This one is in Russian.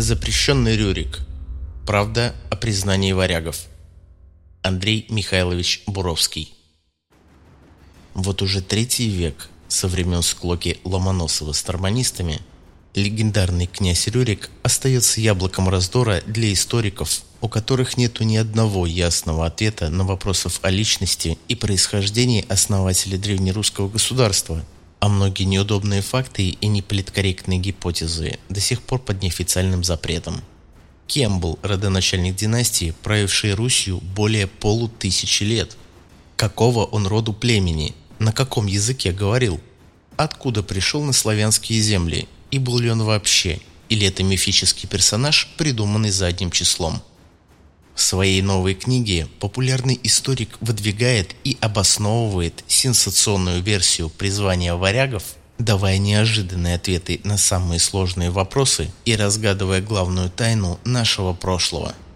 Запрещенный Рюрик. Правда о признании варягов. Андрей Михайлович Буровский. Вот уже третий век, со времен склоки Ломоносова с торманистами, легендарный князь Рюрик остается яблоком раздора для историков, у которых нету ни одного ясного ответа на вопросов о личности и происхождении основателя древнерусского государства – а многие неудобные факты и неполиткорректные гипотезы до сих пор под неофициальным запретом. Кем был родоначальник династии, правившей Русью более полутысячи лет? Какого он роду племени? На каком языке говорил? Откуда пришел на славянские земли? И был ли он вообще? Или это мифический персонаж, придуманный задним числом? В своей новой книге популярный историк выдвигает и обосновывает сенсационную версию призвания варягов, давая неожиданные ответы на самые сложные вопросы и разгадывая главную тайну нашего прошлого –